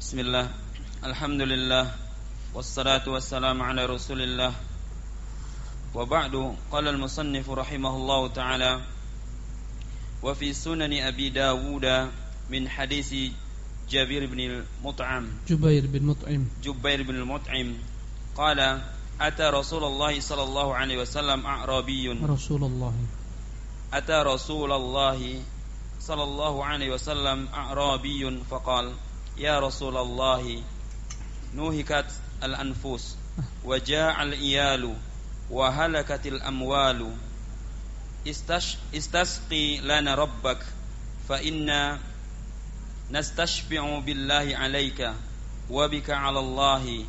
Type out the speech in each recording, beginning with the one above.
بسم الله الحمد لله والصلاة والسلام على رسول الله وبعد قال المصنف رحمه الله تعالى وفي سنن أبي داود من حديث جابر بن المطعم جبير بن مطعم جبير بن المطعم قال أتى رسول الله صلى الله عليه وسلم أعرابي رسول الله أتى رسول الله صلى الله عليه وسلم أعرابي فقال يا رسول الله نوهكت الأنفس وجاع الإيال وهلكت الأموال. استسقي لنا ربك فإنا نستشفع بالله عليك وبك على الله.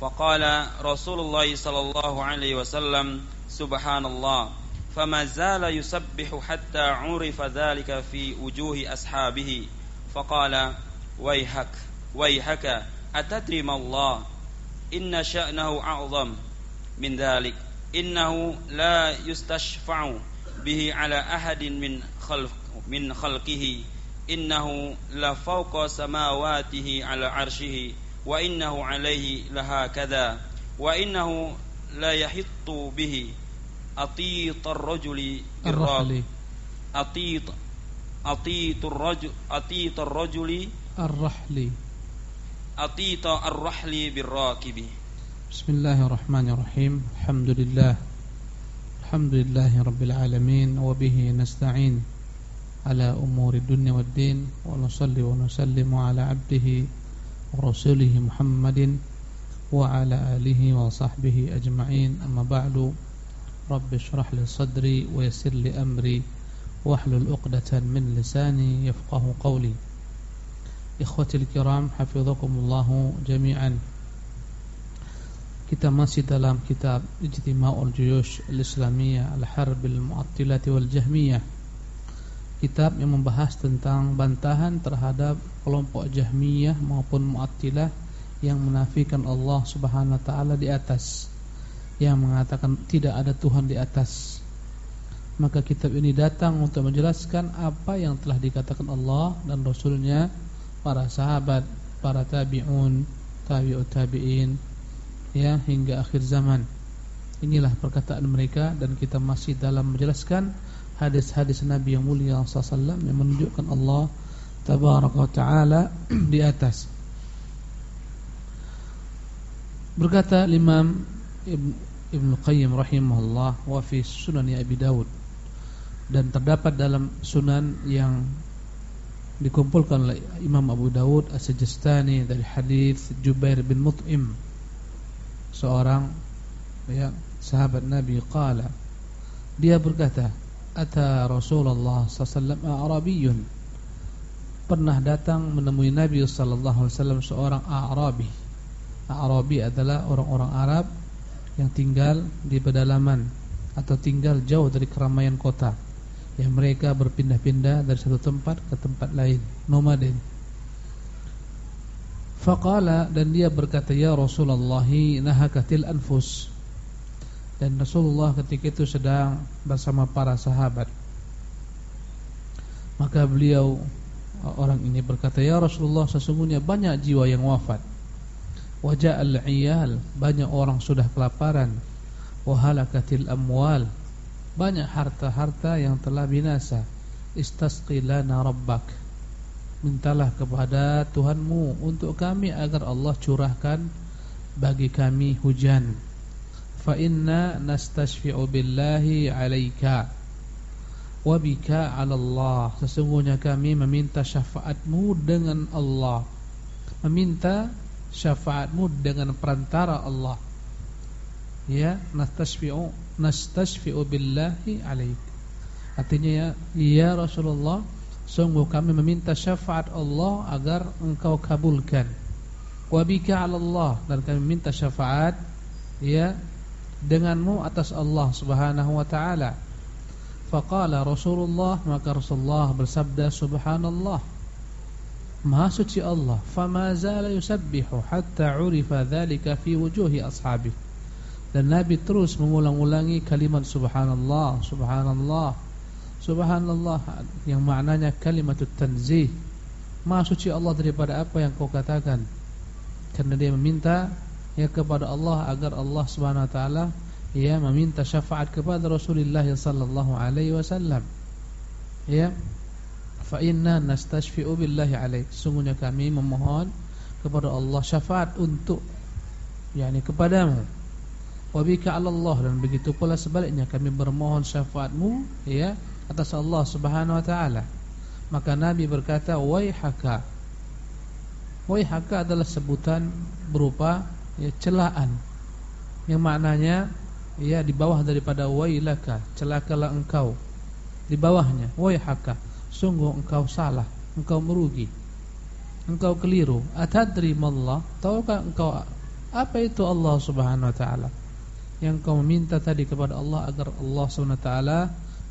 فقال رسول الله صلى الله عليه وسلم سبحان الله. فما زال يسبح حتى عرف ذلك في وجوه أصحابه. فقال waihak waihaka atadri Allah inna sya'nahu a'zam min dhalik innahu la yustashfa'u bihi ala ahadin min khalq min khalqihi innahu la fawqa samawatihi ala arshihi wa innahu alaihi laha kadha wa innahu la yahittu bihi atitar rajuli birraqi atit atitur rajul atitur rajuli الرحل. أطيط الرحل بالراكب. بسم الله الرحمن الرحيم. الحمد لله. الحمد لله رب العالمين وبه نستعين على أمور الدنيا والدين ونصلي ونسلم على عبده ورسوله محمد وعلى آله وصحبه أجمعين. أما بعد رب اشرح لي صدري ويسر لي أمري واحلل عقدة من لساني يفقه قولي. Ikhwatil kiram hafizakumullah jami'an. Kita masih dalam kitab Ijtima'ul Juyush Al-Islamiyah Al-Harb Al-Mu'attilah wal Jahmiyah. Kitab yang membahas tentang bantahan terhadap kelompok Jahmiyah maupun Mu'attilah yang menafikan Allah Subhanahu wa taala di atas yang mengatakan tidak ada Tuhan di atas. Maka kitab ini datang untuk menjelaskan apa yang telah dikatakan Allah dan Rasulnya para sahabat, para tabi'un, tabi'ut tabi'in ya hingga akhir zaman. Inilah perkataan mereka dan kita masih dalam menjelaskan hadis-hadis Nabi yang mulia sallallahu yang menunjukkan Allah tabaraka taala di atas. Berkata Imam Ibn Qayyim rahimahullah wa fi Sunan Abi Dawud dan terdapat dalam sunan yang dikumpulkan oleh Imam Abu Dawud As-Sajistani dari hadis Jubair bin Mut'im. Seorang ya sahabat Nabi qala dia berkata ata Rasulullah sallallahu Arabiyun? Pernah datang menemui Nabi sallallahu alaihi seorang Arabi. Arabi adalah orang-orang Arab yang tinggal di pedalaman atau tinggal jauh dari keramaian kota yang mereka berpindah-pindah dari satu tempat ke tempat lain nomaden. Faqala dan dia berkata ya Rasulullah nahakatil anfus. Dan Rasulullah ketika itu sedang bersama para sahabat. Maka beliau orang ini berkata ya Rasulullah sesungguhnya banyak jiwa yang wafat. Wajah al-iyal banyak orang sudah kelaparan. Wahalakatil amwal banyak harta-harta yang telah binasa. Istasqi lana rabbak. Mintalah kepada Tuhanmu untuk kami agar Allah curahkan bagi kami hujan. Fa inna nastashfi'u billahi 'alaika wa bika 'ala Allah sesungguhnya kami meminta syafaatmu dengan Allah. Meminta syafaatmu dengan perantara Allah ya nastashfi'u nastashfi'u billahi alaik. Artinya ya, ya Rasulullah, sungguh kami meminta syafaat Allah agar engkau kabulkan. Wa bika 'ala Allah dan kami minta syafaat ya denganmu atas Allah Subhanahu wa taala. Faqala Rasulullah maka Rasulullah bersabda subhanallah Maha suci Allah fama zala yusabbihu hatta urifa dhalika fi wujuhi ashabihi dan Nabi terus mengulang-ulangi kalimat subhanallah, subhanallah, subhanallah. Yang maknanya kalimat tanzih, Maha suci Allah daripada apa yang kau katakan. Karena dia meminta Ya kepada Allah agar Allah subhanahu wa ta'ala Ya meminta syafaat kepada Rasulullah sallallahu alaihi wasallam. Ya. Fa inna nastashfi'u billahi Sungguhnya kami memohon Kepada Allah syafaat untuk yakni kepadamu Wabika Allah dan begitu pula sebaliknya kami bermohon syafaatmu ya atas Allah Subhanahu wa taala maka Nabi berkata waihaka. Waihaka adalah sebutan berupa ya, celaan yang maknanya ya di bawah daripada wailaka, celakalah engkau. Di bawahnya waihaka, sungguh engkau salah, engkau merugi. Engkau keliru. Atadri mallah? Tahukah engkau apa itu Allah Subhanahu wa taala? Yang kau minta tadi kepada Allah agar Allah taala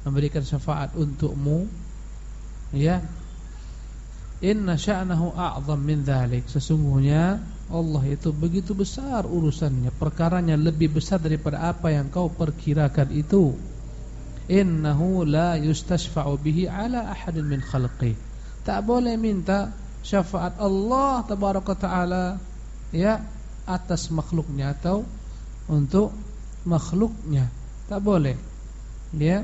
memberikan syafaat untukmu. Ya. Inna sya'nahu a'zam min dhalik. Sesungguhnya Allah itu begitu besar urusannya. Perkaranya lebih besar daripada apa yang kau perkirakan itu. Innahu la yustashfa'u bihi ala ahadin min khalqi. Tak boleh minta syafaat Allah tabaraka taala ya atas makhluknya atau untuk makhluknya tak boleh ya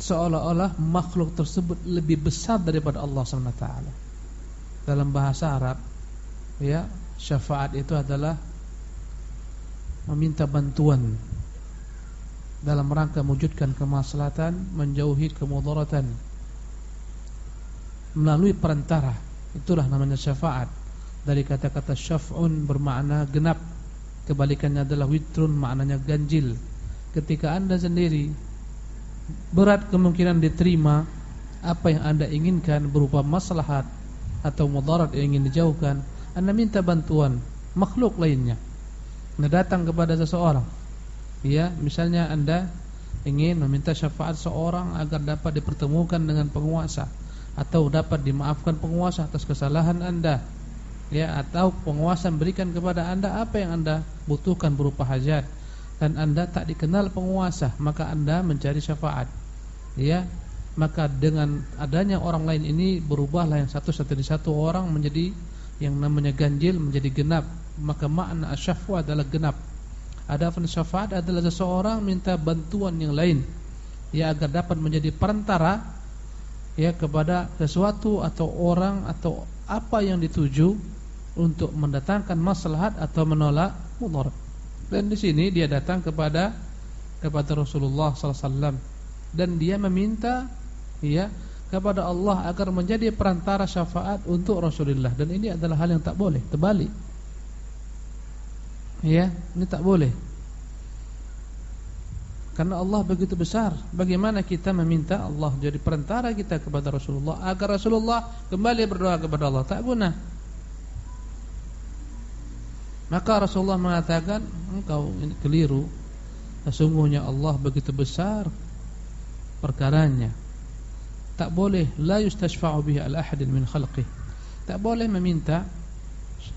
seolah-olah makhluk tersebut lebih besar daripada Allah SWT. Dalam bahasa Arab, ya syafaat itu adalah meminta bantuan dalam rangka mewujudkan kemaslahatan, menjauhi kemudaratan melalui perantara. Itulah namanya syafaat. Dari kata-kata syaf'un bermakna genap, kebalikannya adalah witrun maknanya ganjil. Ketika Anda sendiri berat kemungkinan diterima apa yang anda inginkan berupa maslahat atau mudarat yang ingin dijauhkan anda minta bantuan makhluk lainnya. Anda datang kepada seseorang. Ya misalnya anda ingin meminta syafaat seorang agar dapat dipertemukan dengan penguasa atau dapat dimaafkan penguasa atas kesalahan anda ya atau penguasa memberikan kepada anda apa yang anda butuhkan berupa hajat. Dan anda tak dikenal penguasa maka anda mencari syafaat. Ya maka dengan adanya orang lain ini berubahlah yang satu satu di satu orang menjadi yang namanya ganjil menjadi genap. Maka makna asyafwa adalah genap. Adapun syafaat adalah seseorang minta bantuan yang lain. Ya agar dapat menjadi perantara ya kepada sesuatu atau orang atau apa yang dituju untuk mendatangkan maslahat atau menolak mudarat dan di sini dia datang kepada kepada Rasulullah SAW dan dia meminta ya kepada Allah agar menjadi perantara syafaat untuk Rasulullah. Dan ini adalah hal yang tak boleh terbalik. Ya ini tak boleh. Karena Allah begitu besar. Bagaimana kita meminta Allah jadi perantara kita kepada Rasulullah agar Rasulullah kembali berdoa kepada Allah? Tak guna maka Rasulullah mengatakan engkau ini keliru. Sesungguhnya Allah begitu besar perkaranya. Tak boleh la yustashfa'u bihi al ahadin min khalqih. Tak boleh meminta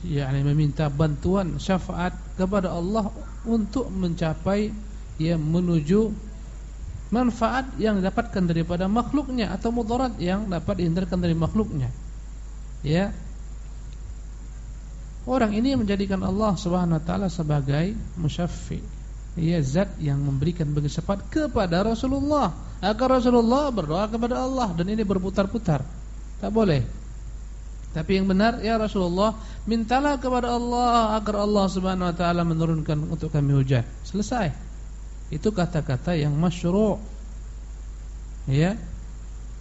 yakni meminta bantuan syafaat kepada Allah untuk mencapai ya menuju manfaat yang didapatkan daripada makhluknya atau mudarat yang dapat dihindarkan dari makhluknya. Ya, Orang ini menjadikan Allah Subhanahu wa taala sebagai musyaffi. Ia zat yang memberikan bersifat kepada Rasulullah agar Rasulullah berdoa kepada Allah dan ini berputar-putar. Tak boleh. Tapi yang benar ya Rasulullah, mintalah kepada Allah agar Allah Subhanahu wa taala menurunkan untuk kami hujan. Selesai. Itu kata-kata yang masyru'. Ya.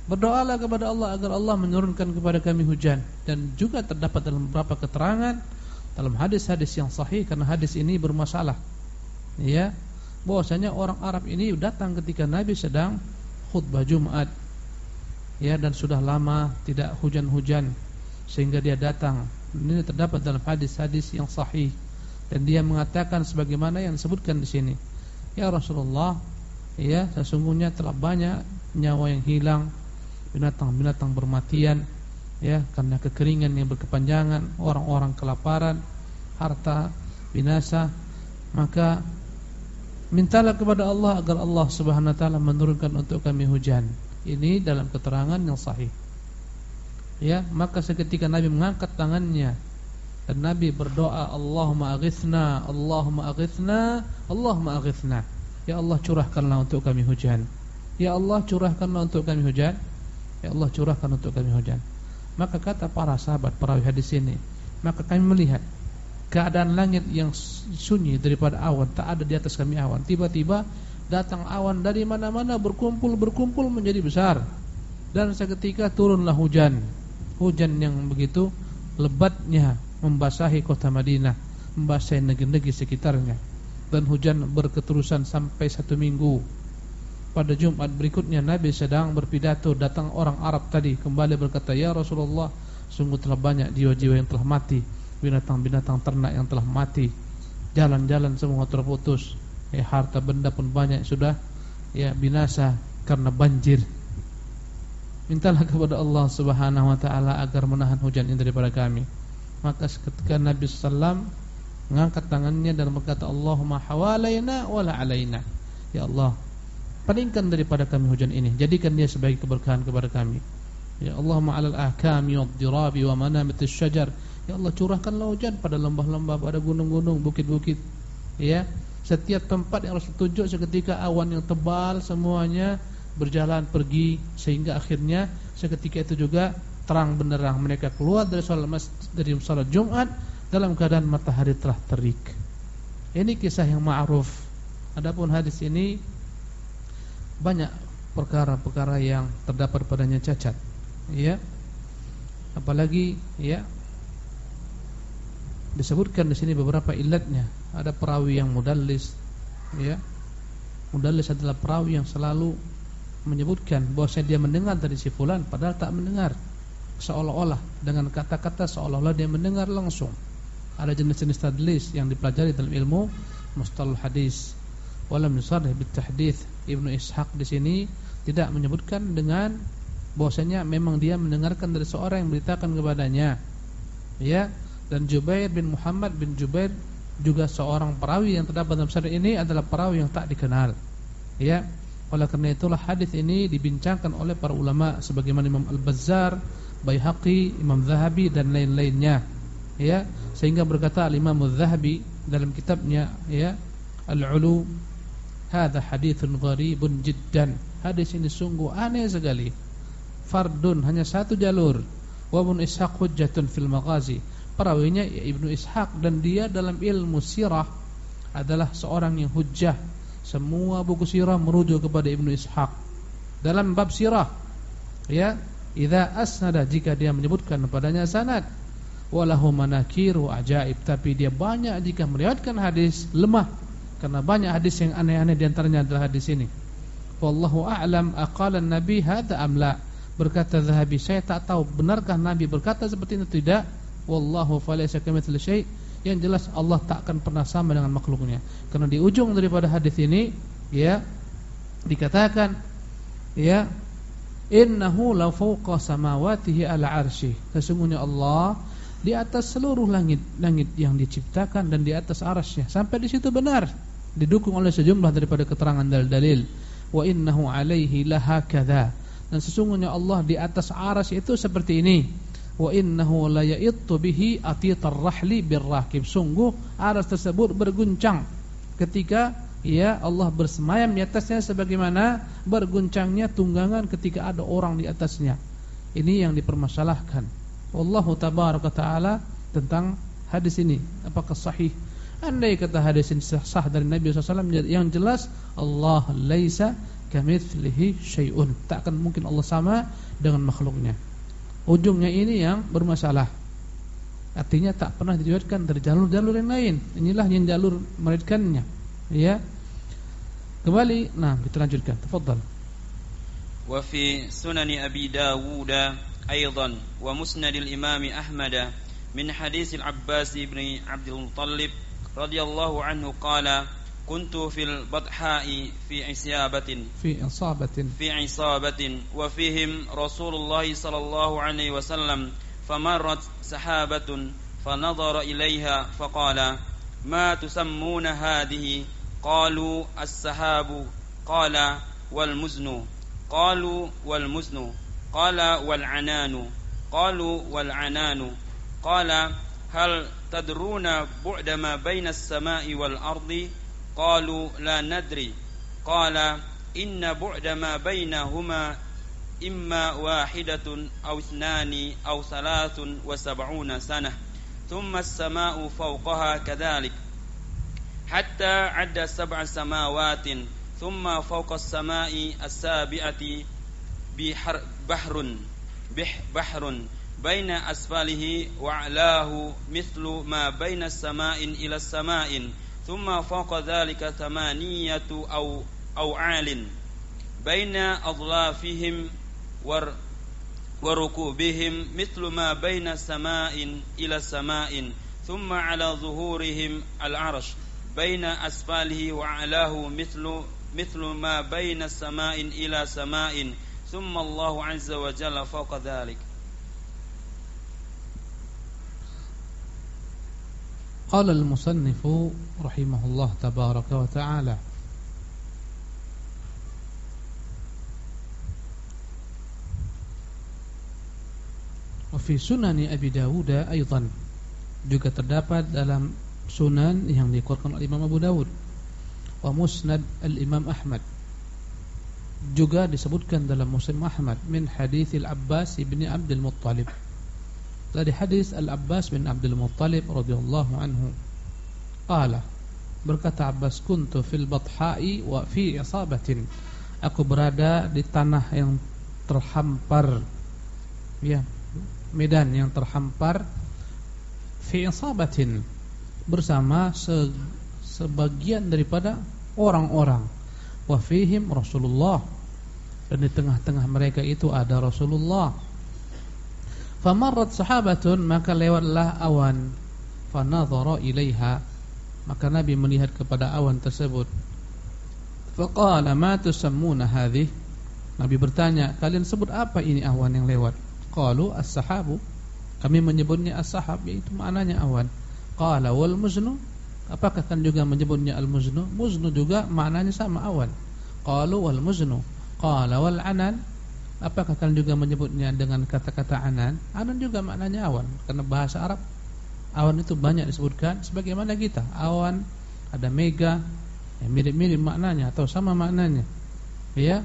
Berdoalah kepada Allah agar Allah menurunkan kepada kami hujan dan juga terdapat dalam beberapa keterangan dalam hadis-hadis yang sahih karena hadis ini bermasalah. Ya, bahwasanya orang Arab ini datang ketika Nabi sedang khutbah Jumat. Ya, dan sudah lama tidak hujan-hujan sehingga dia datang. Ini terdapat dalam hadis-hadis yang sahih dan dia mengatakan sebagaimana yang disebutkan di sini. Ya Rasulullah, ya sesungguhnya telah banyak nyawa yang hilang binatang-binatang bermatian ya karena kekeringan yang berkepanjangan, orang-orang kelaparan, harta binasa, maka mintalah kepada Allah agar Allah Subhanahu wa taala menurunkan untuk kami hujan. Ini dalam keterangan yang sahih. Ya, maka seketika Nabi mengangkat tangannya dan Nabi berdoa, Allahumma aghithna, Allahumma aghithna, Allahumma aghithna. Ya Allah curahkanlah untuk kami hujan. Ya Allah curahkanlah untuk kami hujan. Ya Allah curahkan untuk kami hujan. Maka kata para sahabat perawi hadis ini, maka kami melihat keadaan langit yang sunyi daripada awan, tak ada di atas kami awan. Tiba-tiba datang awan dari mana-mana berkumpul berkumpul menjadi besar. Dan seketika turunlah hujan. Hujan yang begitu lebatnya membasahi kota Madinah, membasahi negeri-negeri sekitarnya. Dan hujan berketerusan sampai satu minggu. Pada Jumat berikutnya Nabi sedang berpidato, datang orang Arab tadi kembali berkata, "Ya Rasulullah, sungguh telah banyak jiwa-jiwa yang telah mati." binatang-binatang ternak yang telah mati, jalan-jalan semua terputus, ya, harta benda pun banyak sudah ya binasa karena banjir. Mintalah kepada Allah Subhanahu wa taala agar menahan hujan ini daripada kami. Maka ketika Nabi sallam mengangkat tangannya dan berkata Allahumma hawalaina wala alaina. Ya Allah, palingkan daripada kami hujan ini, jadikan dia sebagai keberkahan kepada kami. Ya Allahumma 'alal ahkami wad-dirabi wa manamit asy-syajar Ya Allah curahkanlah hujan pada lembah-lembah, pada gunung-gunung, bukit-bukit. Ya, setiap tempat yang harus tunjuk seketika awan yang tebal semuanya berjalan pergi sehingga akhirnya seketika itu juga terang benderang mereka keluar dari salat dari salat Jumat dalam keadaan matahari telah terik. Ini kisah yang ma'ruf. Adapun hadis ini banyak perkara-perkara yang terdapat padanya cacat. Ya. Apalagi ya disebutkan di sini beberapa ilatnya. Ada perawi yang mudallis, ya. Mudallis adalah perawi yang selalu menyebutkan bahwa dia mendengar dari si fulan padahal tak mendengar. Seolah-olah dengan kata-kata seolah-olah dia mendengar langsung. Ada jenis-jenis tadlis yang dipelajari dalam ilmu mustalah hadis. Walam yusarrih bitahdits. Ibnu Ishaq di sini tidak menyebutkan dengan bahwasanya memang dia mendengarkan dari seorang yang beritakan kepadanya. Ya, dan Jubair bin Muhammad bin Jubair juga seorang perawi yang terdapat dalam sanad ini adalah perawi yang tak dikenal. Ya. Oleh karena itulah hadis ini dibincangkan oleh para ulama sebagaimana Imam Al-Bazzar, Baihaqi, Imam Zahabi dan lain-lainnya. Ya, sehingga berkata Imam Al-Zahabi dalam kitabnya ya Al-Ulu hadza haditsun gharibun jiddan. Hadis ini sungguh aneh sekali. Fardun hanya satu jalur. Wa Ibnu Ishaq hujjatun fil maghazi perawinya ya Ibnu Ishaq dan dia dalam ilmu sirah adalah seorang yang hujjah. Semua buku sirah merujuk kepada Ibnu Ishaq. Dalam bab sirah ya, idza asnada jika dia menyebutkan padanya sanad walahu manakiru ajaib tapi dia banyak jika meriwayatkan hadis lemah karena banyak hadis yang aneh-aneh di antaranya adalah hadis ini. Wallahu a'lam aqala an-nabi hadza amla Berkata Zahabi, saya tak tahu benarkah Nabi berkata seperti itu? Tidak? wallahu falaysa kamitsli syai' yang jelas Allah tak akan pernah sama dengan makhluknya. Karena di ujung daripada hadis ini ya dikatakan ya innahu la fawqa samawatihi ala arsy sesungguhnya Allah di atas seluruh langit-langit yang diciptakan dan di atas arasnya sampai di situ benar didukung oleh sejumlah daripada keterangan dalil-dalil. Wa innahu alaihi lahakadha. Dan sesungguhnya Allah di atas aras itu seperti ini. Wa innahu la ya'ittu bihi atitar rahli birrakib sungguh aras tersebut berguncang ketika ya Allah bersemayam di atasnya sebagaimana berguncangnya tunggangan ketika ada orang di atasnya. Ini yang dipermasalahkan. Wallahu tabaraka taala tentang hadis ini. Apakah sahih andai kata hadis ini sah dari Nabi SAW yang jelas Allah laisa kamitslihi syai'un tak akan mungkin Allah sama dengan makhluknya ujungnya ini yang bermasalah. Artinya tak pernah diriwayatkan dari jalur-jalur yang lain. Inilah yang jalur meriwayatkannya. Ya. Kembali, nah kita lanjutkan. Tafadhal. Wa fi Sunan Abi Dawud Musnad al-Imam Ahmad min hadis al-Abbas ibn Abdul Muttalib radhiyallahu anhu qala كنت في البطحاء في عصابة. في عصابة. في عصابة وفيهم رسول الله صلى الله عليه وسلم فمرت سحابة فنظر إليها فقال ما تسمون هذه؟ قالوا السحاب. قال والمزن. قالوا والمزن. قال والعنان. قالوا والعنان. قال هل تدرون بعد ما بين السماء والأرض؟ قالوا لا ندري. قال إن بعد ما بينهما إما واحدة أو اثنان أو ثلاث وسبعون سنة ثم السماء فوقها كذلك حتى عد سبع سماوات ثم فوق السماء السابعة بحر بحر بحر بين أسفله وأعلاه مثل ما بين السماء إلى السماء ثم فوق ذلك ثمانية أو أو عال بين أظلافهم ور وركوبهم مثل ما بين سماء إلى سماء ثم على ظهورهم العرش. بين أسفله وأعلاه مثل مثل ما بين سماء إلى سماء ثم الله عز وجل فوق ذلك. قال المصنف رحمه الله تبارك وتعالى وفي سنن أبي داود أيضا juga terdapat dalam sunan yang dikeluarkan oleh Imam Abu Dawud wa musnad al-Imam Ahmad juga disebutkan dalam Muslim Ahmad min hadis al-Abbas bin Abdul Muttalib dari hadis Al-Abbas bin Abdul Muttalib radhiyallahu anhu. Qala berkata Abbas kuntu fil bathai wa fi isabatin. Aku berada di tanah yang terhampar. Ya medan yang terhampar. Fi isabatin bersama se sebagian daripada orang-orang. Wa fihim Rasulullah. Dan di tengah-tengah mereka itu ada Rasulullah famarrat sahabatun maka lewatlah awan fanadhara ilaiha maka Nabi melihat kepada awan tersebut faqala ma tusammuna hadhihi Nabi bertanya kalian sebut apa ini awan yang lewat qalu as-sahabu kami menyebutnya as-sahab yaitu maknanya awan. Qala wal muznu apakah kan juga menyebutnya al-muznu? Muznu juga maknanya sama awan. Qalu wal muznu. Qala wal anan apakah kan juga menyebutnya dengan kata-kata anan? Anan juga maknanya awan karena bahasa Arab awan itu banyak disebutkan sebagaimana kita. Awan ada mega yang mirip-mirip maknanya atau sama maknanya. Ya,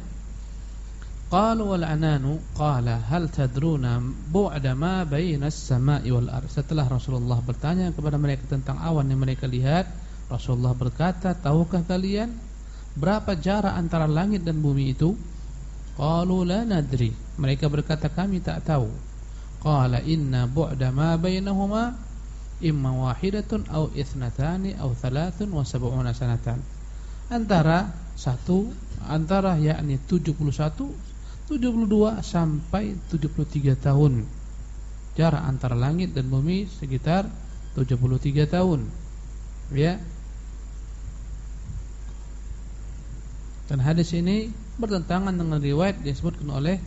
Qalu wal ananu qala hal tadruna bu'da ma baina as-sama'i wal ard. Setelah Rasulullah bertanya kepada mereka tentang awan yang mereka lihat, Rasulullah berkata, "Tahukah kalian berapa jarak antara langit dan bumi itu?" Qalu la nadri. Mereka berkata, "Kami tak tahu." Qala inna bu'da ma bainahuma imma wahidatun aw ithnatani aw thalathun wa sab'una sanatan. Antara satu antara yakni 71 72 sampai 73 tahun Jarak antara langit dan bumi sekitar 73 tahun Ya Dan hadis ini bertentangan dengan riwayat disebutkan oleh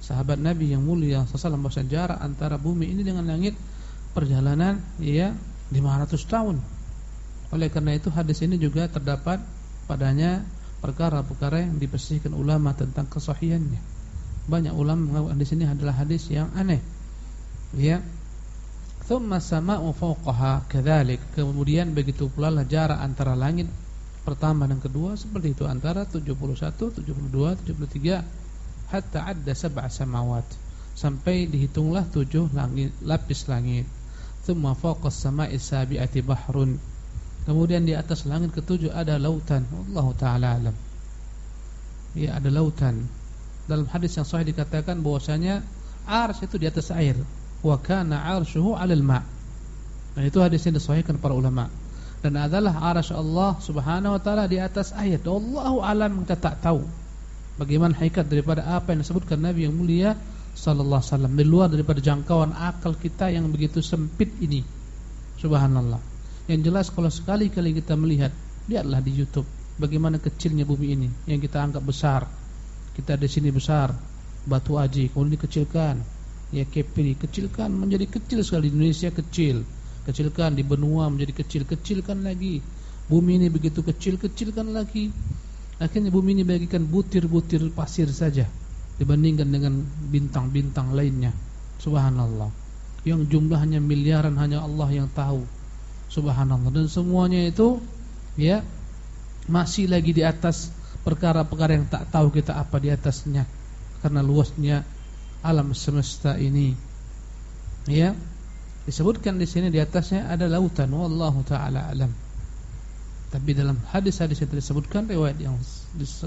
sahabat Nabi yang mulia sallallahu alaihi jarak antara bumi ini dengan langit perjalanan ya 500 tahun. Oleh karena itu hadis ini juga terdapat padanya perkara-perkara yang dipersihkan ulama tentang kesahihannya banyak ulama mengatakan hadis ini adalah hadis yang aneh. Ya. Thumma sama'u fawqaha kadzalik. Kemudian begitu pula jarak antara langit pertama dan kedua seperti itu antara 71, 72, 73 hatta adda sab'a samawat. Sampai dihitunglah tujuh langit lapis langit. Thumma fawqa as-sama'i sabi'ati bahrun. Kemudian di atas langit ketujuh ada lautan. Allah taala alam. Ya ada lautan dalam hadis yang sahih dikatakan bahwasanya ars itu di atas air wa kana arshuhu 'alal ma' dan itu hadis yang disahihkan para ulama dan adalah arsy Allah Subhanahu wa taala di atas air Allahu alam kita tak tahu bagaimana hakikat daripada apa yang disebutkan Nabi yang mulia sallallahu alaihi wasallam. Di luar daripada jangkauan akal kita yang begitu sempit ini. Subhanallah. Yang jelas kalau sekali-kali kita melihat lihatlah di YouTube bagaimana kecilnya bumi ini yang kita anggap besar. Kita di sini besar, batu aji, kemudian dikecilkan. Ya kepri kecilkan menjadi kecil sekali. Indonesia kecil. Kecilkan di benua menjadi kecil, kecilkan lagi. Bumi ini begitu kecil, kecilkan lagi. Akhirnya bumi ini bagikan butir-butir pasir saja dibandingkan dengan bintang-bintang lainnya. Subhanallah. Yang jumlahnya miliaran hanya Allah yang tahu. Subhanallah. Dan semuanya itu ya masih lagi di atas perkara-perkara yang tak tahu kita apa di atasnya karena luasnya alam semesta ini. Ya. Disebutkan di sini di atasnya ada lautan wallahu taala alam. Tapi dalam hadis-hadis yang disebutkan riwayat yang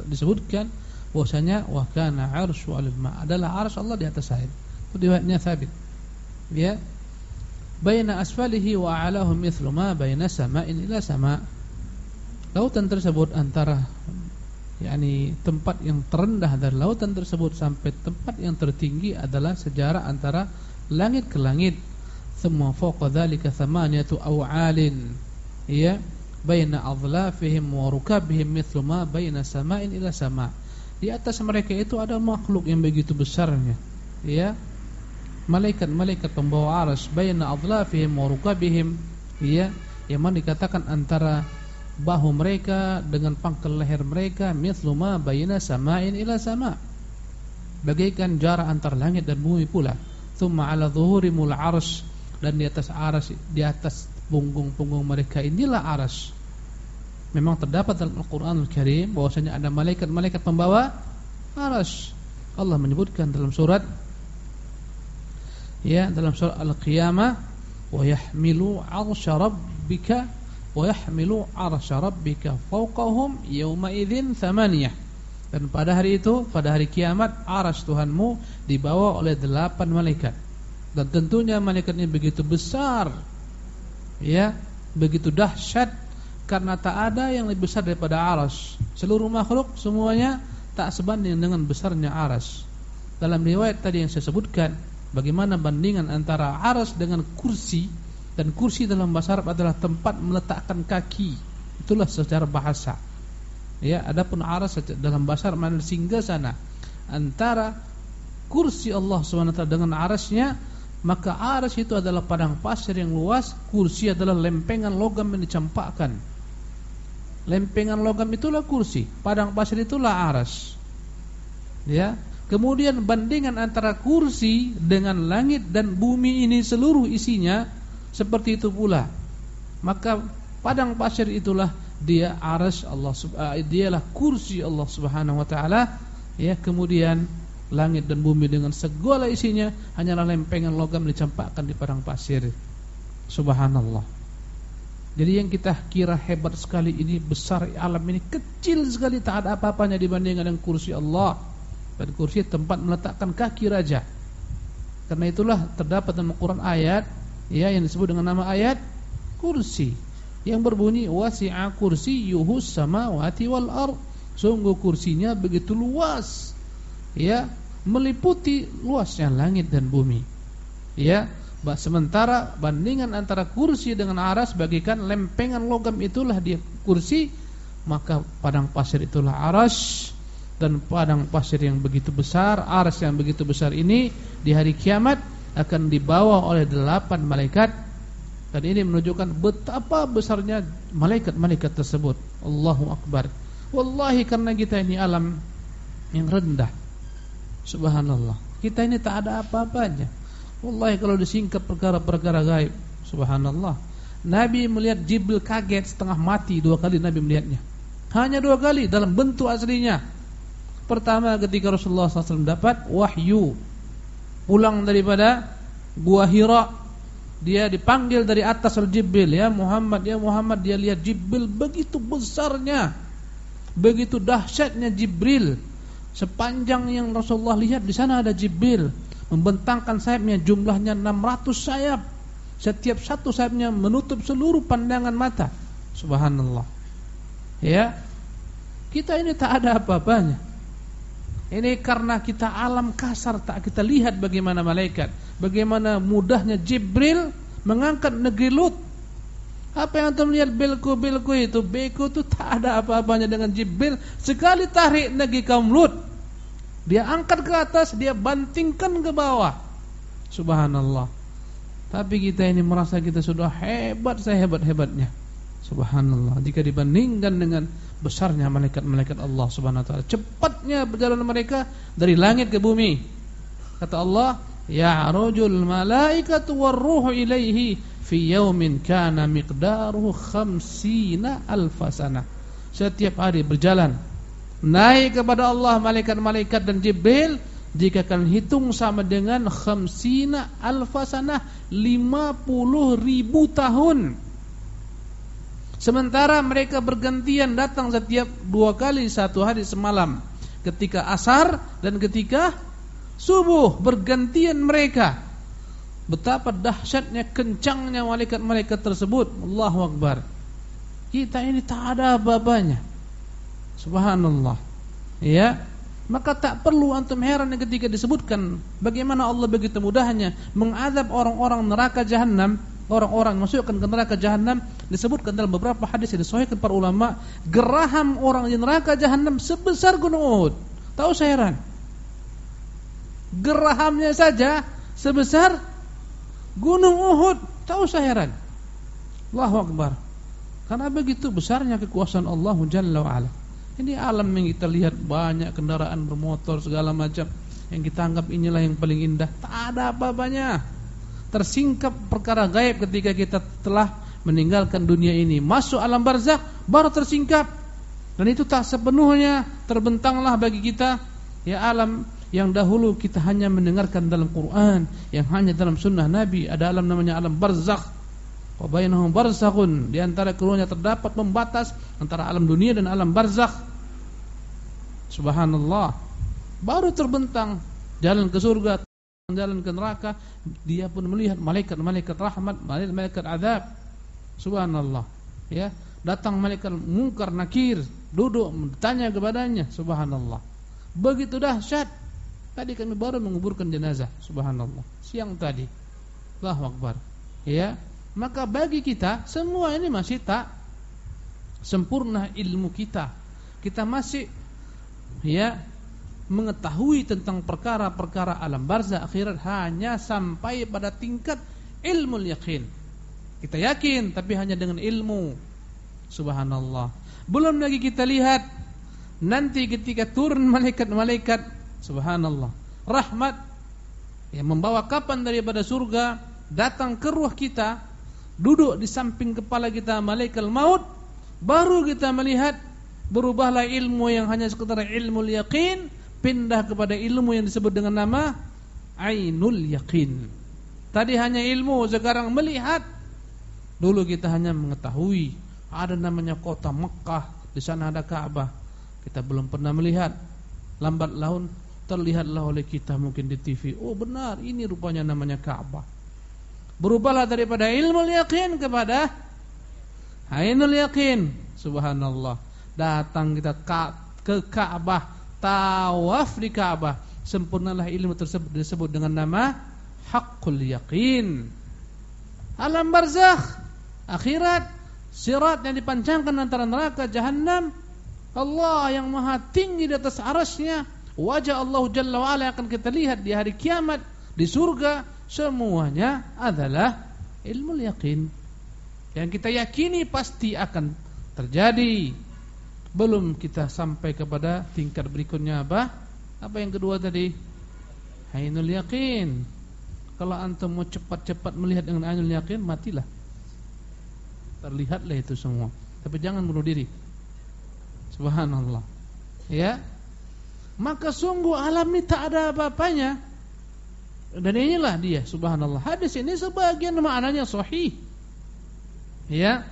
disebutkan bahwasanya wa kana 'arsyu 'alal ma adalah 'arsy Allah di atas air. Itu riwayatnya sabit. Ya. Baina asfalihi wa 'alahu mithlu ma baina sama'in ila sama'. Lautan tersebut antara yakni tempat yang terendah dari lautan tersebut sampai tempat yang tertinggi adalah sejarah antara langit ke langit. Thumma fawqa dhalika thamaniyatu aw'alin. Ya baina adlafihim wa rukabihim mithlu ma baina sama'in ila sama' di atas mereka itu ada makhluk yang begitu besarnya. Ya malaikat-malaikat pembawa aras baina adlafihim wa rukabihim. Ya yang mana dikatakan antara bahu mereka dengan pangkal leher mereka mithlu ma baina sama'in ila sama' bagaikan jarak antar langit dan bumi pula. Thumma ala dhuhurimul arsy dan di atas aras di atas punggung-punggung mereka inilah aras Memang terdapat dalam Al-Quran Al-Karim bahwasanya ada malaikat-malaikat pembawa aras. Allah menyebutkan dalam surat ya dalam surat Al-Qiyamah wa yahmilu 'arsya rabbika wa yahmilu 'arsya rabbika fawqahum yawma idzin thamaniyah. Dan pada hari itu, pada hari kiamat, aras Tuhanmu dibawa oleh delapan malaikat. Dan tentunya malaikat ini begitu besar, ya, begitu dahsyat karena tak ada yang lebih besar daripada aras. Seluruh makhluk semuanya tak sebanding dengan besarnya aras. Dalam riwayat tadi yang saya sebutkan, bagaimana bandingan antara aras dengan kursi dan kursi dalam bahasa Arab adalah tempat meletakkan kaki. Itulah secara bahasa. Ya, adapun aras dalam bahasa Arab singgah sana. Antara kursi Allah SWT dengan arasnya maka aras itu adalah padang pasir yang luas, kursi adalah lempengan logam yang dicampakkan. Lempengan logam itulah kursi, padang pasir itulah aras. Ya. Kemudian bandingan antara kursi dengan langit dan bumi ini seluruh isinya seperti itu pula. Maka padang pasir itulah dia aras Allah subhanahu dialah kursi Allah Subhanahu wa taala ya kemudian langit dan bumi dengan segala isinya hanyalah lempengan logam dicampakkan di padang pasir subhanallah jadi yang kita kira hebat sekali ini besar alam ini kecil sekali tak ada apa-apanya dibandingkan dengan kursi Allah. Dan kursi tempat meletakkan kaki raja. Karena itulah terdapat dalam Al-Qur'an ayat ya yang disebut dengan nama ayat kursi yang berbunyi wasi'a kursiyyuhu samawati wal ard. Sungguh kursinya begitu luas. Ya, meliputi luasnya langit dan bumi. Ya, Sementara bandingan antara kursi dengan aras bagikan lempengan logam itulah dia kursi, maka padang pasir itulah aras dan padang pasir yang begitu besar, aras yang begitu besar ini di hari kiamat akan dibawa oleh delapan malaikat dan ini menunjukkan betapa besarnya malaikat-malaikat tersebut. Allahu akbar. Wallahi karena kita ini alam yang rendah. Subhanallah. Kita ini tak ada apa-apanya. Wallahi kalau disingkat perkara-perkara gaib, subhanallah. Nabi melihat Jibril kaget setengah mati dua kali Nabi melihatnya. Hanya dua kali dalam bentuk aslinya. Pertama ketika Rasulullah SAW dapat wahyu pulang daripada Gua Hira, dia dipanggil dari atas oleh Jibril, ya Muhammad, ya Muhammad, dia lihat Jibril begitu besarnya, begitu dahsyatnya Jibril. Sepanjang yang Rasulullah lihat di sana ada Jibril membentangkan sayapnya jumlahnya 600 sayap. Setiap satu sayapnya menutup seluruh pandangan mata. Subhanallah. Ya. Kita ini tak ada apa-apanya. Ini karena kita alam kasar tak kita lihat bagaimana malaikat, bagaimana mudahnya Jibril mengangkat negeri Lut. Apa yang antum lihat belku-belku itu, beku itu tak ada apa-apanya dengan Jibril sekali tarik negeri kaum Lut. Dia angkat ke atas, dia bantingkan ke bawah. Subhanallah. Tapi kita ini merasa kita sudah hebat, saya hebat-hebatnya. Subhanallah. Jika dibandingkan dengan besarnya malaikat-malaikat Allah Subhanahu wa taala, cepatnya berjalan mereka dari langit ke bumi. Kata Allah, "Ya'rujul malaikatu warruhu ilaihi fi yaumin kana miqdaruhu khamsina alfasana." Setiap hari berjalan naik kepada Allah malaikat-malaikat dan Jibril jika kalian hitung sama dengan khamsina alfasana 50 ribu tahun. Sementara mereka bergantian datang setiap dua kali satu hari semalam Ketika asar dan ketika subuh Bergantian mereka Betapa dahsyatnya kencangnya malaikat-malaikat tersebut. Allahu Akbar. Kita ini tak ada babanya Subhanallah. Ya. Maka tak perlu antum heran ketika disebutkan. Bagaimana Allah begitu mudahnya mengadab orang-orang neraka jahanam orang-orang masukkan ke neraka jahanam disebutkan dalam beberapa hadis yang disahihkan para ulama. Geraham orang di neraka jahanam sebesar gunung Uhud. Tahu saya heran. Gerahamnya saja sebesar gunung Uhud. Tahu saya heran. Allahu Akbar. Karena begitu besarnya kekuasaan Allah Jalla wa ala. Ini alam yang kita lihat banyak kendaraan bermotor segala macam yang kita anggap inilah yang paling indah. Tak ada apa-apanya tersingkap perkara gaib ketika kita telah meninggalkan dunia ini masuk alam barzakh baru tersingkap dan itu tak sepenuhnya terbentanglah bagi kita ya alam yang dahulu kita hanya mendengarkan dalam Quran yang hanya dalam sunnah Nabi ada alam namanya alam barzakh. Wa bainahum barzakhun. Di antara keduanya terdapat pembatas antara alam dunia dan alam barzakh. Subhanallah. Baru terbentang jalan ke surga jalan ke neraka dia pun melihat malaikat-malaikat rahmat malaikat-malaikat azab. Subhanallah. Ya datang malaikat mungkar nakir duduk bertanya kepadanya. Subhanallah. Begitu dahsyat tadi kami baru menguburkan jenazah subhanallah siang tadi Allahu akbar ya maka bagi kita semua ini masih tak sempurna ilmu kita kita masih ya mengetahui tentang perkara-perkara alam barzah akhirat hanya sampai pada tingkat ilmu yakin. Kita yakin tapi hanya dengan ilmu. Subhanallah. Belum lagi kita lihat nanti ketika turun malaikat-malaikat subhanallah. Rahmat yang membawa kapan daripada surga datang ke ruh kita, duduk di samping kepala kita malaikat maut, baru kita melihat berubahlah ilmu yang hanya sekedar ilmu yakin pindah kepada ilmu yang disebut dengan nama ainul yakin. Tadi hanya ilmu, sekarang melihat. Dulu kita hanya mengetahui ada namanya kota Mekah, di sana ada Ka'bah. Kita belum pernah melihat. Lambat laun terlihatlah oleh kita mungkin di TV. Oh benar, ini rupanya namanya Ka'bah. Berubahlah daripada ilmu yakin kepada ainul yakin. Subhanallah. Datang kita ke Ka'bah tawaf di Ka'bah sempurnalah ilmu tersebut disebut dengan nama haqqul yaqin alam barzakh akhirat sirat yang dipancangkan antara neraka jahanam Allah yang maha tinggi di atas arasnya wajah Allah Jalla wa'ala akan kita lihat di hari kiamat di surga semuanya adalah ilmu yakin yang kita yakini pasti akan terjadi belum kita sampai kepada tingkat berikutnya apa? Apa yang kedua tadi? Ainul yakin. Kalau antum mau cepat-cepat melihat dengan ainul yakin, matilah. Terlihatlah itu semua. Tapi jangan bunuh diri. Subhanallah. Ya. Maka sungguh alam ini tak ada apa-apanya. Dan inilah dia, subhanallah. Hadis ini sebagian maknanya sahih. Ya.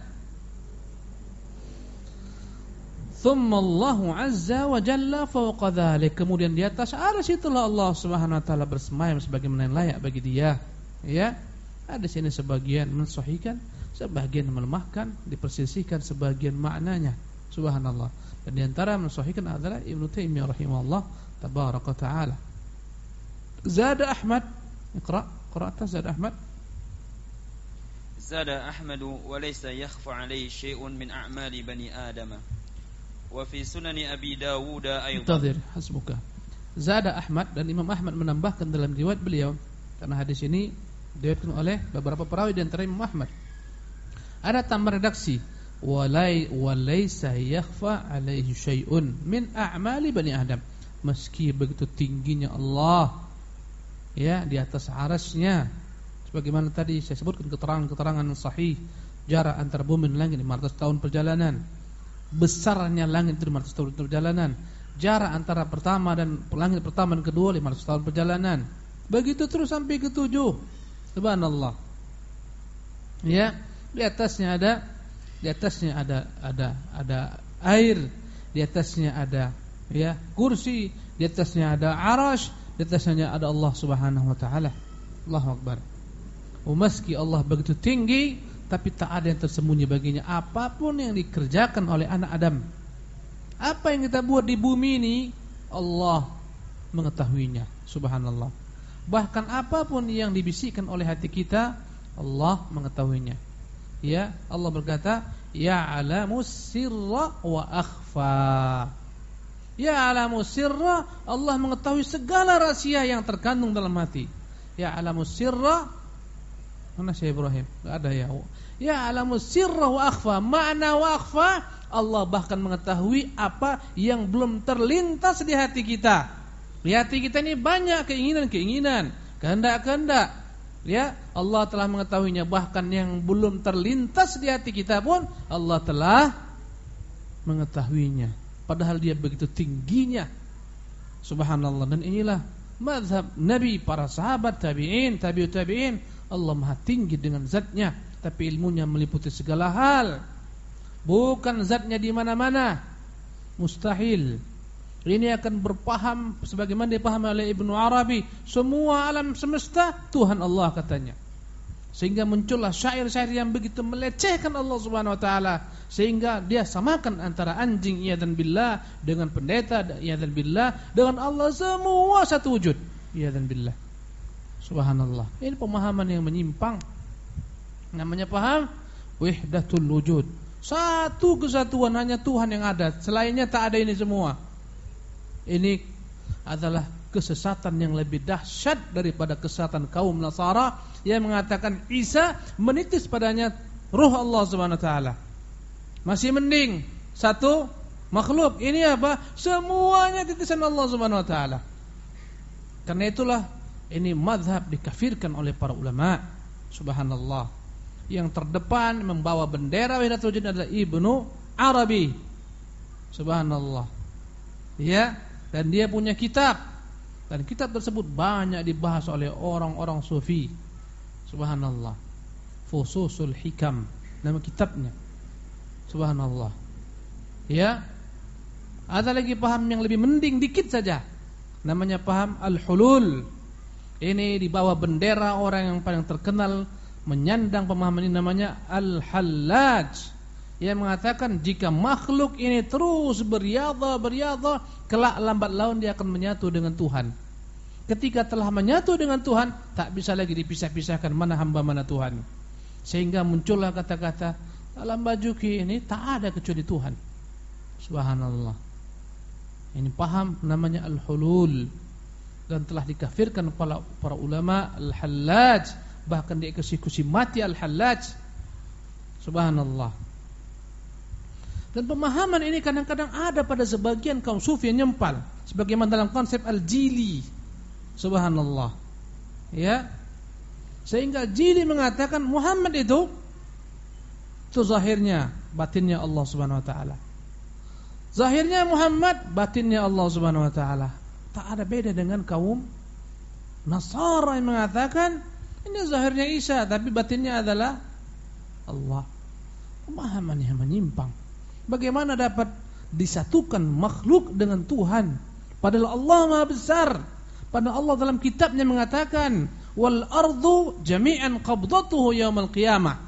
Thumma Allah azza wa jalla fawqa dhalik. Kemudian di atas arsy itulah Allah Subhanahu wa taala bersemayam sebagaimana yang layak bagi dia. Ya. Ada sini sebagian mensahihkan, sebagian melemahkan, dipersisihkan sebagian maknanya. Subhanallah. Dan di antara yang mensahihkan adalah Ibnu Taimiyah rahimahullah tabaraka taala. Zada Ahmad, Iqra, qara'ta Zada Ahmad? Zada Ahmad wa laysa yakhfa alayhi shay'un min a'mali bani Adam. Wa fi Abi Dawud aydan. Hasbuka. Zada Ahmad dan Imam Ahmad menambahkan dalam riwayat beliau karena hadis ini diriwayatkan oleh beberapa perawi di antara Imam Ahmad. Ada tambah redaksi walai yakhfa alaihi syai'un min a'mali bani Adam. Meski begitu tingginya Allah ya di atas arasnya. Sebagaimana tadi saya sebutkan keterangan-keterangan sahih jarak antara bumi dan langit 500 tahun perjalanan. Besarnya langit 500 tahun perjalanan. Jarak antara pertama dan langit pertama dan kedua 500 tahun perjalanan. Begitu terus sampai ke tujuh subhanallah. Ya di atasnya ada di atasnya ada ada ada air, di atasnya ada ya kursi, di atasnya ada arash, di atasnya ada Allah Subhanahu wa taala. Allahu akbar. Meski Allah begitu tinggi tapi tak ada yang tersembunyi baginya apa pun yang dikerjakan oleh anak Adam. Apa yang kita buat di bumi ini Allah mengetahuinya. Subhanallah. Bahkan apa pun yang dibisikkan oleh hati kita Allah mengetahuinya. Ya, Allah berkata, "Ya'lamu sirra wa akhfa." Ya'lamu sirra, Allah mengetahui segala rahasia yang terkandung dalam hati. Ya'lamu sirra Mana Syekh Ibrahim? Enggak ada ya. Ya'lamu sirra wa akhfa. Makna wa akhfa, Allah bahkan mengetahui apa yang belum terlintas di hati kita. Di hati kita ini banyak keinginan-keinginan, kehendak-kehendak, Ya, Allah telah mengetahuinya bahkan yang belum terlintas di hati kita pun Allah telah mengetahuinya. Padahal dia begitu tingginya. Subhanallah dan inilah mazhab Nabi para sahabat tabi'in, tabi'ut tabi'in. Allah Maha tinggi dengan zatnya, tapi ilmunya meliputi segala hal. Bukan zatnya di mana-mana. Mustahil ini akan berpaham sebagaimana dipahami oleh Ibnu Arabi, semua alam semesta Tuhan Allah katanya. Sehingga muncullah syair-syair yang begitu melecehkan Allah Subhanahu wa taala sehingga dia samakan antara anjing ia dan billah dengan pendeta ia dan billah dengan Allah semua satu wujud ia dan billah. Subhanallah. Ini pemahaman yang menyimpang. Namanya paham wahdatul wujud. Satu kesatuan hanya Tuhan yang ada, selainnya tak ada ini semua. Ini adalah kesesatan yang lebih dahsyat daripada kesesatan kaum Nasara yang mengatakan Isa menitis padanya ruh Allah Subhanahu taala. Masih mending satu makhluk. Ini apa? Semuanya titisan Allah Subhanahu taala. Karena itulah ini madhab dikafirkan oleh para ulama. Subhanallah. Yang terdepan membawa bendera wahdatul wujud adalah Ibnu Arabi. Subhanallah. Ya, dan dia punya kitab. Dan kitab tersebut banyak dibahas oleh orang-orang sufi. Subhanallah. Fususul hikam. Nama kitabnya. Subhanallah. Ya. Ada lagi paham yang lebih mending dikit saja. Namanya paham al-hulul. Ini di bawah bendera orang yang paling terkenal menyandang pemahaman ini namanya al-hallaj yang mengatakan jika makhluk ini terus beryadha beryadha kelak lambat laun dia akan menyatu dengan Tuhan. Ketika telah menyatu dengan Tuhan, tak bisa lagi dipisah-pisahkan mana hamba mana Tuhan. Sehingga muncullah kata-kata dalam bajuki ini tak ada kecuali Tuhan. Subhanallah. Ini paham namanya al-hulul dan telah dikafirkan para para ulama al-hallaj bahkan dieksekusi mati al-hallaj. Subhanallah. Dan pemahaman ini kadang-kadang ada pada sebagian kaum sufi yang nyempal. Sebagaimana dalam konsep al-jili. Subhanallah. Ya. Sehingga jili mengatakan Muhammad itu itu zahirnya, batinnya Allah Subhanahu wa taala. Zahirnya Muhammad, batinnya Allah Subhanahu wa taala. Tak ada beda dengan kaum Nasara yang mengatakan ini zahirnya Isa tapi batinnya adalah Allah. Pemahaman yang menyimpang. Bagaimana dapat disatukan makhluk dengan Tuhan? Padahal Allah Maha besar. Padahal Allah dalam kitabnya mengatakan, "Wal ardu jami'an qabdatuhu yaumil qiyamah."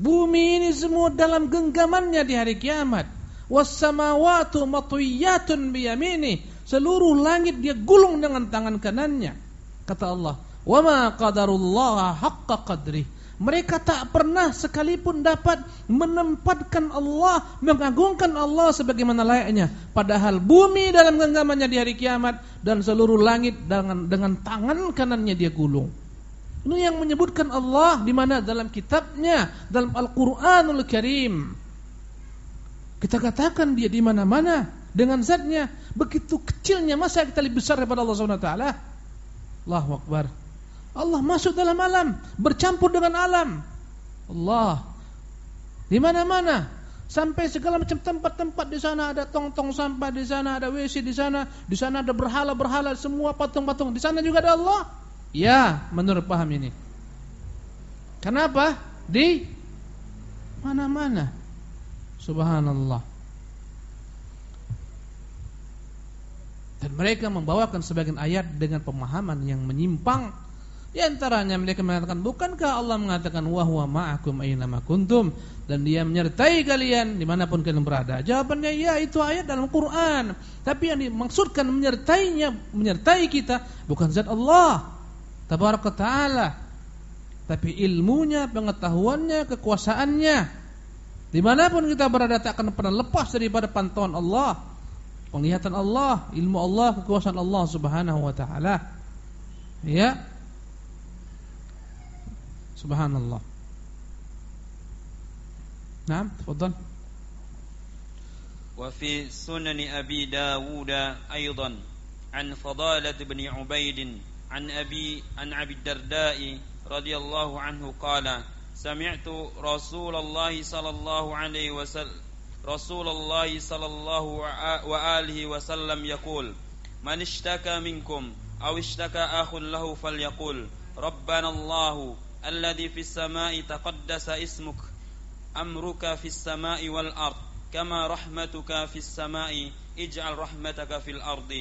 Bumi ini semua dalam genggamannya di hari kiamat. Was samawati matwiyatun biyamini. Seluruh langit dia gulung dengan tangan kanannya. Kata Allah, "Wa ma qadarullah haqqa qadrih." Mereka tak pernah sekalipun dapat menempatkan Allah, mengagungkan Allah sebagaimana layaknya. Padahal bumi dalam genggamannya di hari kiamat dan seluruh langit dengan dengan tangan kanannya dia gulung. Ini yang menyebutkan Allah di mana dalam kitabnya, dalam Al-Qur'anul Karim. Kita katakan dia di mana-mana dengan zatnya. Begitu kecilnya masa kita lebih besar daripada Allah Subhanahu wa taala. Allahu Akbar. Allah masuk dalam alam, bercampur dengan alam. Allah. Di mana-mana. Sampai segala macam tempat-tempat di sana ada tong-tong sampah di sana ada WC di sana di sana ada berhala-berhala semua patung-patung. Di sana juga ada Allah. Ya menurut paham ini. Kenapa? Di mana-mana. Subhanallah. Dan mereka membawakan sebagian ayat dengan pemahaman yang menyimpang di antaranya mereka mengatakan, bukankah Allah mengatakan wahwa ma'akum aynama kuntum dan dia menyertai kalian di mana pun kalian berada? Jawabannya ya itu ayat dalam Quran. Tapi yang dimaksudkan menyertainya, menyertai kita bukan zat Allah, tabaraka taala. Tapi ilmunya, pengetahuannya, kekuasaannya. Di mana pun kita berada tak akan pernah lepas daripada pantauan Allah, penglihatan Allah, ilmu Allah, kekuasaan Allah Subhanahu wa taala. Ya, سبحان الله. نعم تفضل. وفي سنن أبي داود أيضا عن فضالة بن عبيد عن أبي عن أبي الدرداء رضي الله عنه قال سمعت رسول الله صلى الله عليه وسلم رسول الله صلى الله وآله وسلم يقول من اشتكى منكم أو اشتكى أخ له فليقول ربنا الله الذي في السماء تقدس اسمك أمرك في السماء والأرض. كما رحمتك في السماء اجعل رحمتك في الأرض.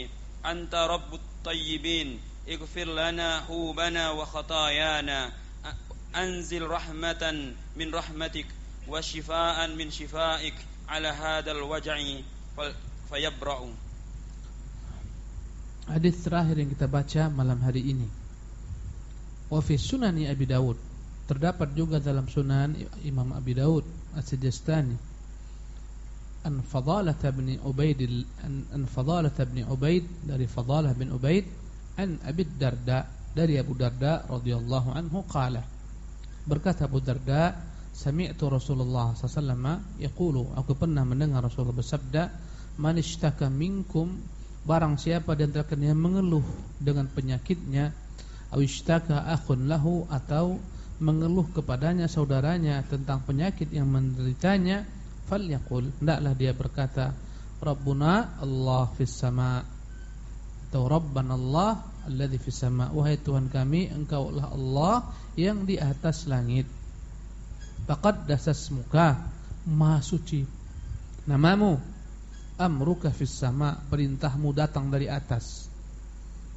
أنت رب الطيبين اغفر لنا حوبنا وخطايانا. أنزل رحمة من رحمتك وشفاء من شفائك على هذا الوجع فيبرأ. Hadis terakhir yang kita baca malam hari ini. Wa fi sunani Abi Dawud. Terdapat juga dalam sunan Imam Abi Dawud As-Sijastani An Fadalah bin Ubaid An, Fadalah bin Ubaid Dari Fadalah bin Ubaid An Abi Darda Dari Abu Darda radhiyallahu anhu Qala. Berkata Abu Darda Sami'tu Rasulullah SAW Yaqulu Aku pernah mendengar Rasulullah bersabda Man ishtaka minkum Barang siapa di antara kalian mengeluh dengan penyakitnya awishtaka akhun lahu atau mengeluh kepadanya saudaranya tentang penyakit yang menderitanya falyaqul hendaklah dia berkata rabbuna Allah fis sama atau rabbana Allah alladhi fis sama wahai Tuhan kami engkaulah Allah yang di atas langit. Faqad dasasmuka maha suci. Namamu amruka fis sama perintahmu datang dari atas.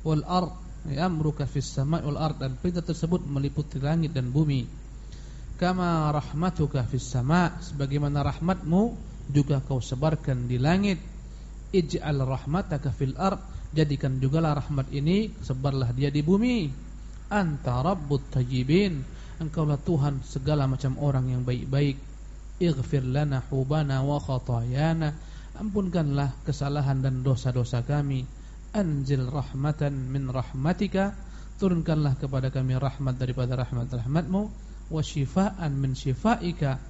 Wal ard amruka fis sama'i wal ard dan perintah tersebut meliputi langit dan bumi. Kama rahmatuka fis sama' sebagaimana rahmatmu juga kau sebarkan di langit. Ij'al rahmataka fil ard jadikan jugalah rahmat ini sebarlah dia di bumi. Anta rabbut tajibin engkaulah Tuhan segala macam orang yang baik-baik. Ighfir lana hubana wa khatayana ampunkanlah kesalahan dan dosa-dosa kami anzil rahmatan min rahmatika turunkanlah kepada kami rahmat daripada rahmat rahmatmu wa min shifaika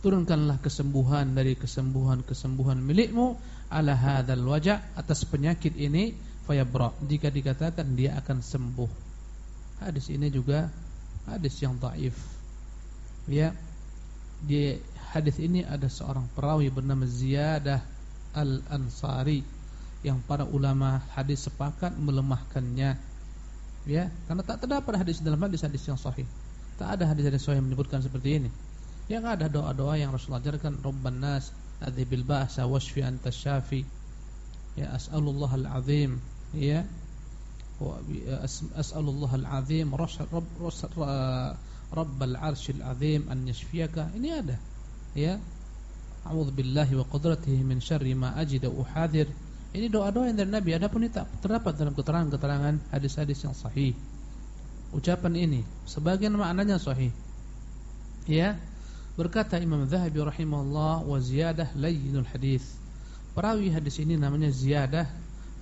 turunkanlah kesembuhan dari kesembuhan-kesembuhan milikmu ala hadzal waja atas penyakit ini fayabra. Jika dikatakan dia akan sembuh. Hadis ini juga hadis yang dhaif. Ya di hadis ini ada seorang perawi bernama Ziyadah Al-Ansari yang para ulama hadis sepakat melemahkannya. Ya karena tak terdapat hadis dalam hadis-hadis yang sahih. Tak ada hadis-hadis sahih yang menyebutkan seperti ini. Yang ada doa-doa yang Rasul ajarkan Rabban nas adhibil ba'sa washfi anta syafi. Ya as'alullah al-azim. Ya as'alullah al-azim rabb rabbal arshil azim an yashfiyaka. Ini ada. Ya a'udzu billahi wa qudratihi min syarri ma ajidu uhadir ini doa-doa yang dari Nabi. Adapun tak terdapat dalam keterangan-keterangan hadis-hadis yang sahih. Ucapan ini Sebagian maknanya sahih. Ya Berkata Imam Zahabi rahimahullah Wa ziyadah layyinul hadis. Perawi hadis ini namanya ziyadah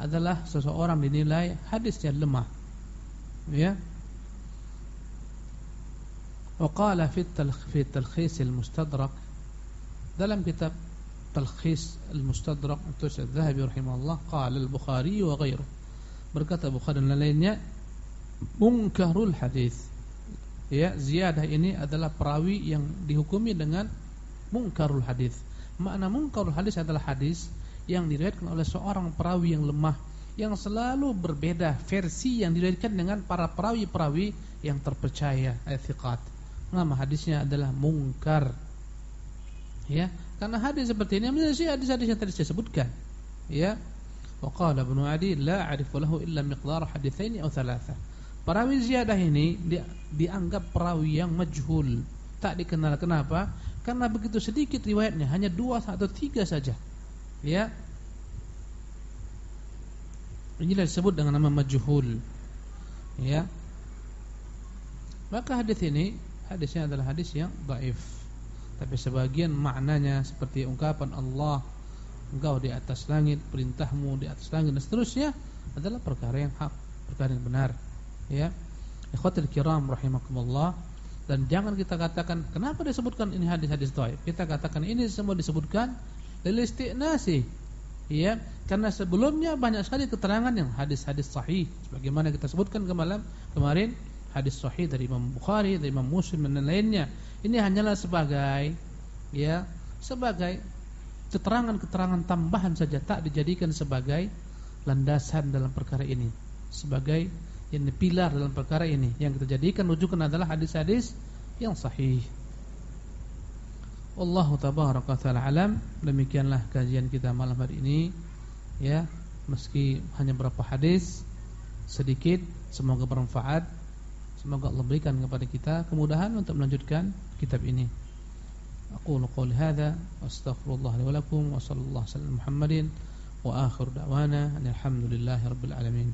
Adalah seseorang dinilai hadisnya lemah. Ya. Qala fit talkhis al-mustadrak Dalam kitab talkhis al-mustadrak untuk Al-Zahabi rahimahullah qala al-Bukhari wa ghairuh berkata Bukhari dan lainnya munkarul hadis. Ya ziyadah ini adalah perawi yang dihukumi dengan munkarul hadis. Makna munkarul hadis adalah hadis yang diriwayatkan oleh seorang perawi yang lemah yang selalu berbeda versi yang diriwayatkan dengan para perawi-perawi yang terpercaya thiqat. Nama hadisnya adalah mungkar. Ya karena hadis seperti ini menjadi hadis-hadis yang tadi saya sebutkan. Ya. Wa qala Ibnu Adi la a'rifu lahu illa miqdar haditsaini aw thalatha. Perawi ziyadah ini di, dianggap perawi yang majhul, tak dikenal. Kenapa? Karena begitu sedikit riwayatnya, hanya dua atau tiga saja. Ya. Ini disebut dengan nama majhul. Ya. Maka hadis ini hadisnya adalah hadis yang dhaif. Tapi sebagian maknanya seperti ungkapan Allah Engkau di atas langit, perintahmu di atas langit dan seterusnya adalah perkara yang hak, perkara yang benar. Ya. Ikhwatul kiram rahimakumullah dan jangan kita katakan kenapa disebutkan ini hadis-hadis dhaif. Kita katakan ini semua disebutkan lil istinasi. Ya, karena sebelumnya banyak sekali keterangan yang hadis-hadis sahih sebagaimana kita sebutkan kemarin kemarin hadis sahih dari Imam Bukhari, dari Imam Muslim dan lainnya. Ini hanyalah sebagai ya, sebagai keterangan-keterangan tambahan saja tak dijadikan sebagai landasan dalam perkara ini. Sebagai yang pilar dalam perkara ini. Yang kita jadikan rujukan adalah hadis-hadis yang sahih. Wallahu tabaraka taala alam. Demikianlah kajian kita malam hari ini. Ya, meski hanya berapa hadis sedikit semoga bermanfaat Semoga Allah berikan kepada kita kemudahan untuk melanjutkan kitab ini. Aku qouli hadza astaghfirullah li wa lakum wa sallallahu alaihi wa sallam Muhammadin wa akhir da'wana alhamdulillahi rabbil alamin.